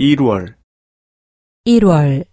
1월. 1월.